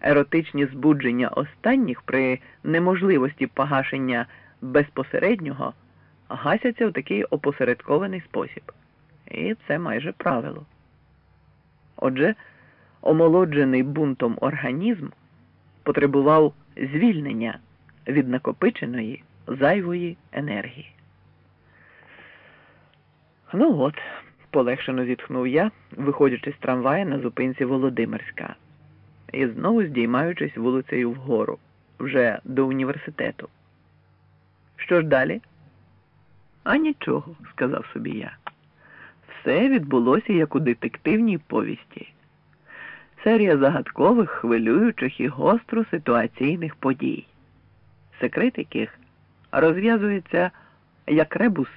еротичні збудження останніх при неможливості погашення безпосереднього гасяться в такий опосередкований спосіб. І це майже правило. Отже, омолоджений бунтом організм потребував звільнення від накопиченої зайвої енергії. Ну от, полегшено зітхнув я, виходячи з трамвая на зупинці Володимирська і знову здіймаючись вулицею вгору, вже до університету. Що ж далі? А нічого, сказав собі я. Все відбулося як у детективній повісті. Серія загадкових, хвилюючих і гостро ситуаційних подій, секрет яких розв'язується як ребус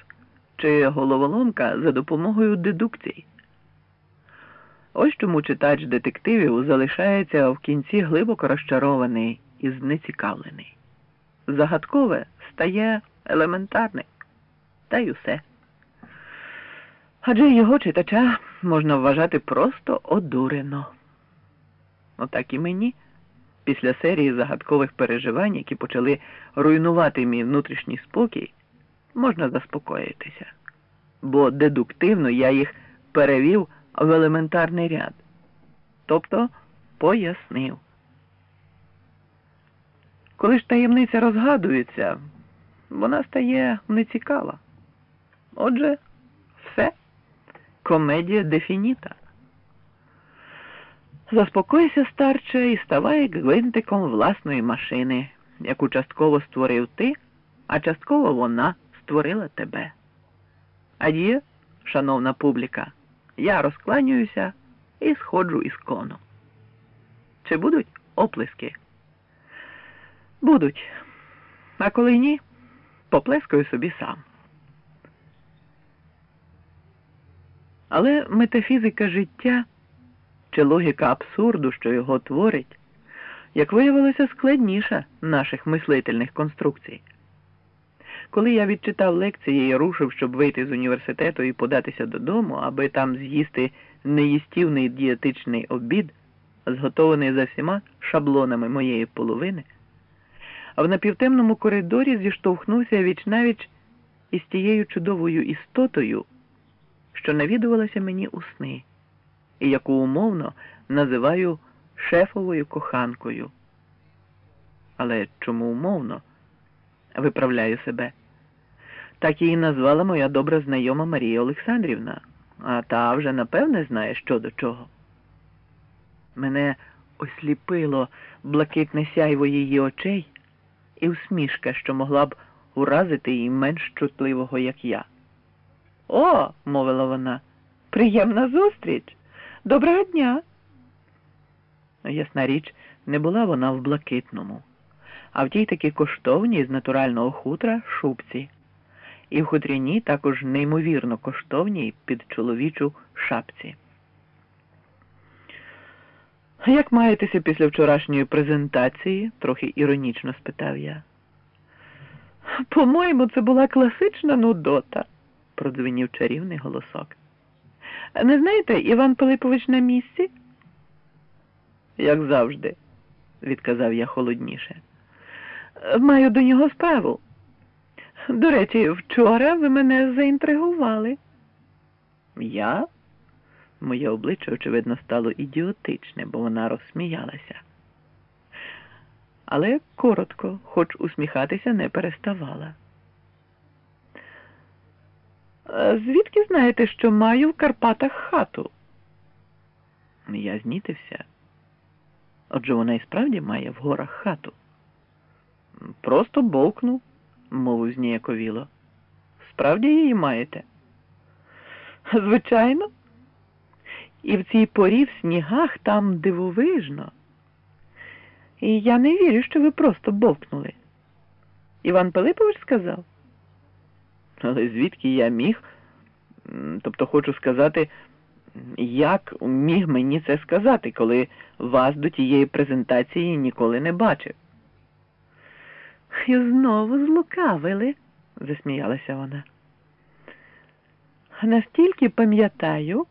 чи головоломка за допомогою дедукцій. Ось чому читач детективів залишається в кінці глибоко розчарований і знецікавлений. Загадкове стає елементарним, та й усе. Адже його читача можна вважати просто одурено. Отак і мені, після серії загадкових переживань, які почали руйнувати мій внутрішній спокій, можна заспокоїтися, бо дедуктивно я їх перевів в елементарний ряд, тобто пояснив. Коли ж таємниця розгадується, вона стає нецікава. Отже, все, комедія дефініта. Заспокойся, старче, і ставай гвинтиком власної машини, яку частково створив ти, а частково вона створила тебе. Ад'є, шановна публіка, я розкланююся і сходжу із кону. Чи будуть оплески? Будуть. А коли ні, поплескаю собі сам. Але метафізика життя чи логіка абсурду, що його творить, як виявилося, складніша наших мислительних конструкцій. Коли я відчитав лекції і рушив, щоб вийти з університету і податися додому, аби там з'їсти неїстівний дієтичний обід, зготований за всіма шаблонами моєї половини, а в напівтемному коридорі зіштовхнувся віч навіч із тією чудовою істотою, що навідувалася мені у сни, і яку умовно називаю шефовою коханкою. Але чому умовно? Виправляю себе. Так її назвала моя добра знайома Марія Олександрівна, а та вже напевне знає, що до чого. Мене осліпило блакитне сяйво її очей і усмішка, що могла б уразити її менш чутливого, як я. О, мовила вона, приємна зустріч. Доброго дня. Ясна річ, не була вона в блакитному, а в тій таки коштовній з натурального хутра шубці і в хутряній також неймовірно коштовній під чоловічу шапці. Як маєтеся після вчорашньої презентації? трохи іронічно спитав я. По-моєму, це була класична нудота, продзвенів чарівний голосок. Не знаєте, Іван Пилипович на місці? Як завжди, відказав я холодніше. Маю до нього справу. До речі, вчора ви мене заінтригували. Я? Моє обличчя, очевидно, стало ідіотичне, бо вона розсміялася. Але коротко, хоч усміхатися не переставала. Звідки знаєте, що маю в Карпатах хату? Я знітився. Отже, вона і справді має в горах хату. Просто бовкнув мовив зніяковіло. Справді її маєте? Звичайно. І в цій порі в снігах там дивовижно. І я не вірю, що ви просто бовкнули. Іван Пилипович сказав. Але звідки я міг? Тобто хочу сказати, як міг мені це сказати, коли вас до тієї презентації ніколи не бачив? І знову злукавили, засміялася вона. Настільки пам'ятаю,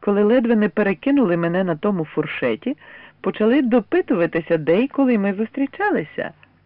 коли ледве не перекинули мене на тому фуршеті, почали допитуватися, де й коли ми зустрічалися.